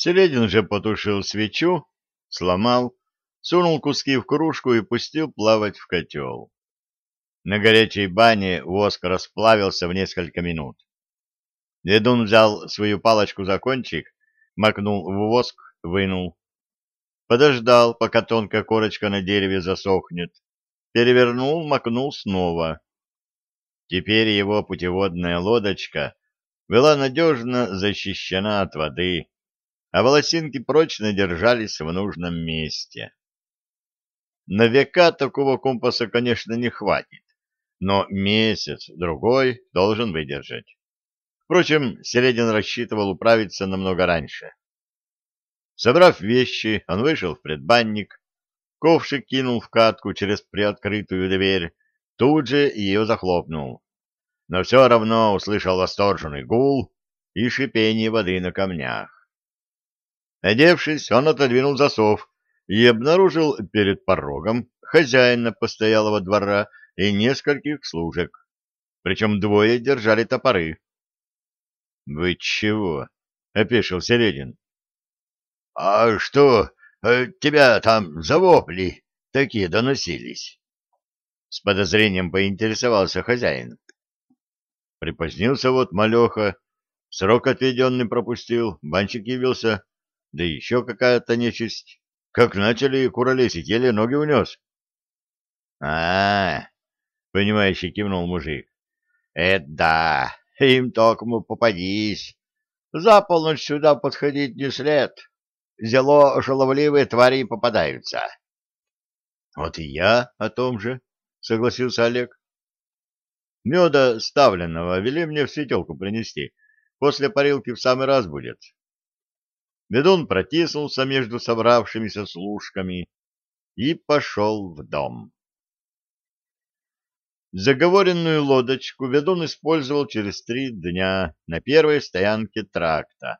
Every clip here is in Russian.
Селедин же потушил свечу, сломал, сунул куски в кружку и пустил плавать в котел. На горячей бане воск расплавился в несколько минут. Ведун взял свою палочку за кончик, макнул в воск, вынул. Подождал, пока тонкая корочка на дереве засохнет. Перевернул, макнул снова. Теперь его путеводная лодочка была надежно защищена от воды, а волосинки прочно держались в нужном месте. На века такого компаса, конечно, не хватит, но месяц-другой должен выдержать. Впрочем, Середин рассчитывал управиться намного раньше. Собрав вещи, он вышел в предбанник, ковшик кинул в катку через приоткрытую дверь, тут же ее захлопнул. Но все равно услышал восторженный гул и шипение воды на камнях. Одевшись, он отодвинул засов и обнаружил перед порогом хозяина постоялого двора и нескольких служек. Причем двое держали топоры. — Вы чего? — опешил Середин. — А что, э, тебя там завопли такие доносились? С подозрением поинтересовался хозяин. Припозднился вот малеха, срок отведенный пропустил, банчик явился — да еще какая-то нечисть. Как начали куролесить, еле ноги унес. а, -а, -а понимающий кивнул мужик. — Это да, им токому попадись. За полночь сюда подходить не след. Зело шаловливые твари попадаются. — Вот и я о том же, — согласился Олег. — Меда ставленного вели мне в светелку принести. После парилки в самый раз будет. Ведун протиснулся между собравшимися служками и пошел в дом. Заговоренную лодочку ведун использовал через три дня на первой стоянке тракта.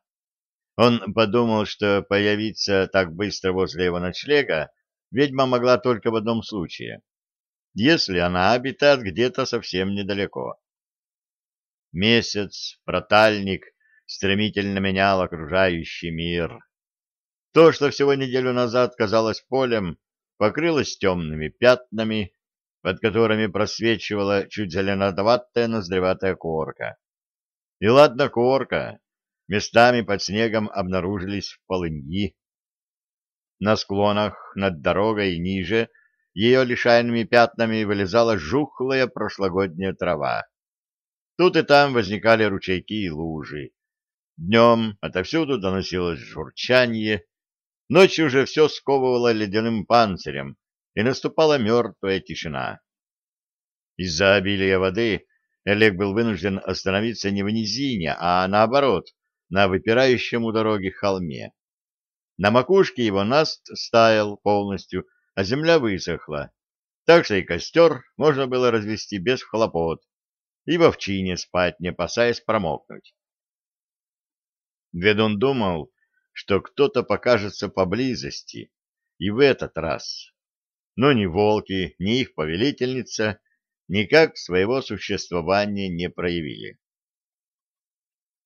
Он подумал, что появиться так быстро возле его ночлега ведьма могла только в одном случае, если она обитает где-то совсем недалеко. Месяц, протальник — стремительно менял окружающий мир. То, что всего неделю назад казалось полем, покрылось темными пятнами, под которыми просвечивала чуть зеленоватая ноздреватая корка. И ладно корка, местами под снегом обнаружились полыньи. На склонах над дорогой ниже ее лишайными пятнами вылезала жухлая прошлогодняя трава. Тут и там возникали ручейки и лужи. Днем отовсюду доносилось журчание, ночью уже все сковывало ледяным панцирем, и наступала мертвая тишина. Из-за обилия воды Олег был вынужден остановиться не в низине, а наоборот, на выпирающем у дороги холме. На макушке его наст стаял полностью, а земля высохла, так что и костер можно было развести без хлопот, и в овчине спать, не опасаясь промокнуть. Ведун думал, что кто-то покажется поблизости, и в этот раз. Но ни волки, ни их повелительница никак своего существования не проявили.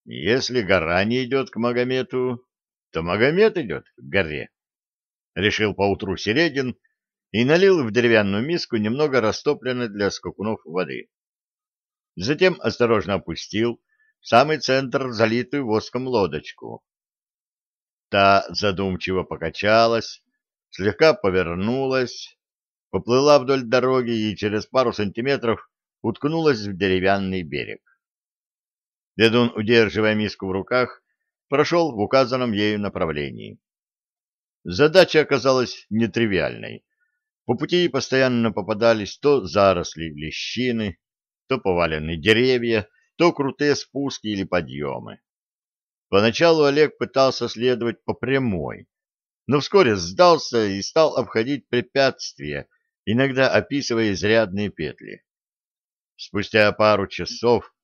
Если гора не идет к Магомету, то Магомет идет к горе. Решил поутру Середин и налил в деревянную миску немного растопленной для скакунов воды. Затем осторожно опустил в самый центр залитую воском лодочку. Та задумчиво покачалась, слегка повернулась, поплыла вдоль дороги и через пару сантиметров уткнулась в деревянный берег. Дедун, удерживая миску в руках, прошел в указанном ею направлении. Задача оказалась нетривиальной. По пути постоянно попадались то заросли лещины, то поваленные деревья, то крутые спуски или подъемы. Поначалу Олег пытался следовать по прямой, но вскоре сдался и стал обходить препятствия, иногда описывая изрядные петли. Спустя пару часов,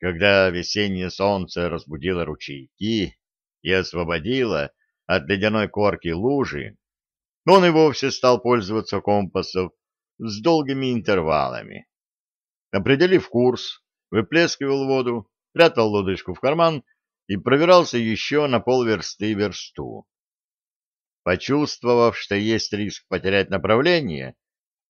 когда весеннее солнце разбудило ручейки и освободило от ледяной корки лужи, он и вовсе стал пользоваться компасом с долгими интервалами. Определив курс, выплескивал воду, прятал лодочку в карман и пробирался еще на полверсты версту. Почувствовав, что есть риск потерять направление,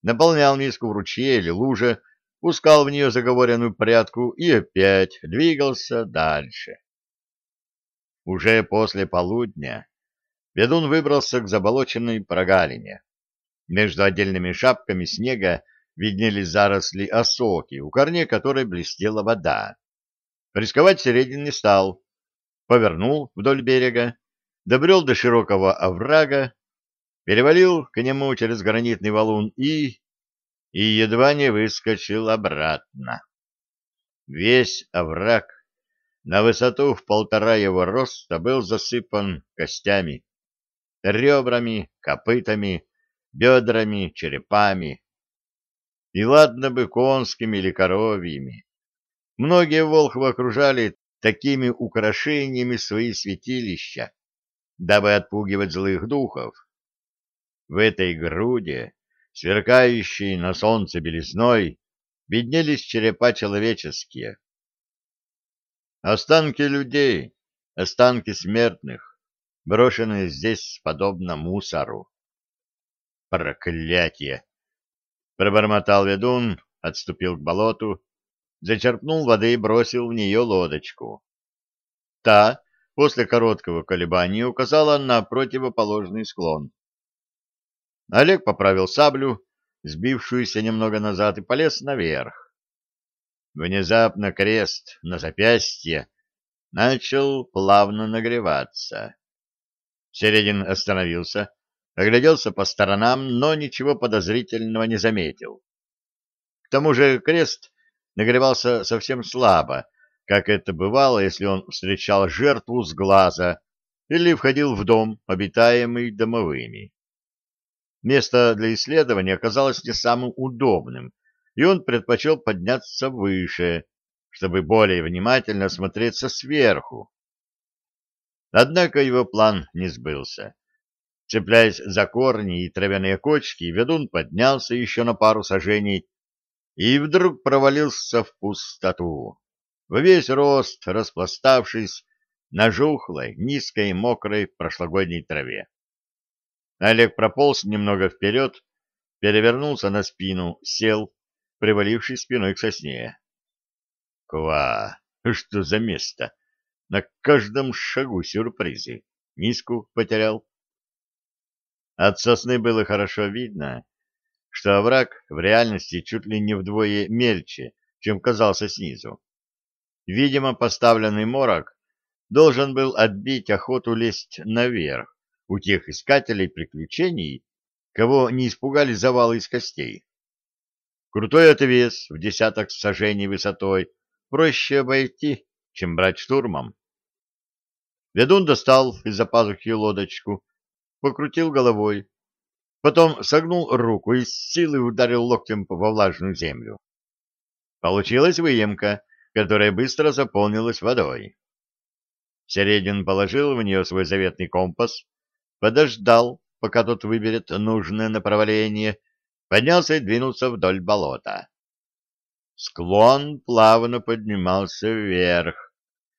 наполнял миску в ручье или луже, пускал в нее заговоренную прядку и опять двигался дальше. Уже после полудня ведун выбрался к заболоченной прогалине. Между отдельными шапками снега виднелись заросли осоки, у корней которой блестела вода. Рисковать Середин не стал. Повернул вдоль берега, добрел до широкого оврага, перевалил к нему через гранитный валун и... и едва не выскочил обратно. Весь овраг на высоту в полтора его роста был засыпан костями, ребрами, копытами, бедрами, черепами. И ладно бы конскими или коровьими. Многие волхвы окружали такими украшениями свои святилища, дабы отпугивать злых духов. В этой груди, сверкающей на солнце белизной, виднелись черепа человеческие. Останки людей, останки смертных, брошенные здесь подобно мусору. Проклятие! Пробормотал ведун, отступил к болоту, зачерпнул воды и бросил в нее лодочку. Та, после короткого колебания, указала на противоположный склон. Олег поправил саблю, сбившуюся немного назад, и полез наверх. Внезапно крест на запястье начал плавно нагреваться. Середин остановился, огляделся по сторонам, но ничего подозрительного не заметил. К тому же крест нагревался совсем слабо, как это бывало, если он встречал жертву с глаза или входил в дом, обитаемый домовыми. Место для исследования оказалось не самым удобным, и он предпочел подняться выше, чтобы более внимательно смотреться сверху. Однако его план не сбылся. Цепляясь за корни и травяные кочки, ведун поднялся еще на пару сажений и вдруг провалился в пустоту, во весь рост распластавшись на жухлой, низкой, мокрой прошлогодней траве. Олег прополз немного вперед, перевернулся на спину, сел, привалившись спиной к сосне. Ква! Что за место? На каждом шагу сюрпризы. Миску потерял, от сосны было хорошо видно, что овраг в реальности чуть ли не вдвое мельче, чем казался снизу. Видимо, поставленный морок должен был отбить охоту лезть наверх у тех искателей приключений, кого не испугали завалы из костей. Крутой отвес в десяток сажений высотой проще обойти, чем брать штурмом. Ведун достал из-за пазухи лодочку покрутил головой, потом согнул руку и с силой ударил локтем во влажную землю. Получилась выемка, которая быстро заполнилась водой. Середин положил в нее свой заветный компас, подождал, пока тот выберет нужное направление, поднялся и двинулся вдоль болота. Склон плавно поднимался вверх.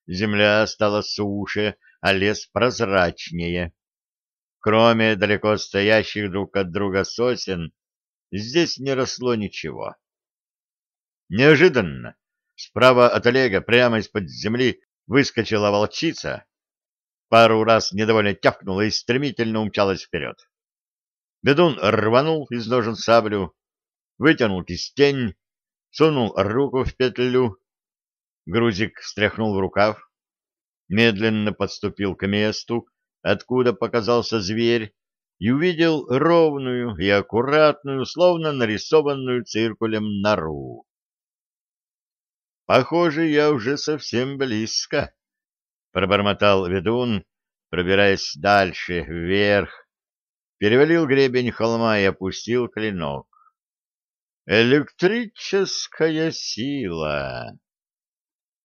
Земля стала суше, а лес прозрачнее. Кроме далеко стоящих друг от друга сосен, здесь не росло ничего. Неожиданно справа от Олега прямо из-под земли выскочила волчица, пару раз недовольно тявкнула и стремительно умчалась вперед. Бедун рванул из ножен саблю, вытянул кистень, сунул руку в петлю. Грузик стряхнул в рукав, медленно подступил к месту, откуда показался зверь, и увидел ровную и аккуратную, словно нарисованную циркулем нору. «Похоже, я уже совсем близко», — пробормотал ведун, пробираясь дальше, вверх, перевалил гребень холма и опустил клинок. «Электрическая сила!»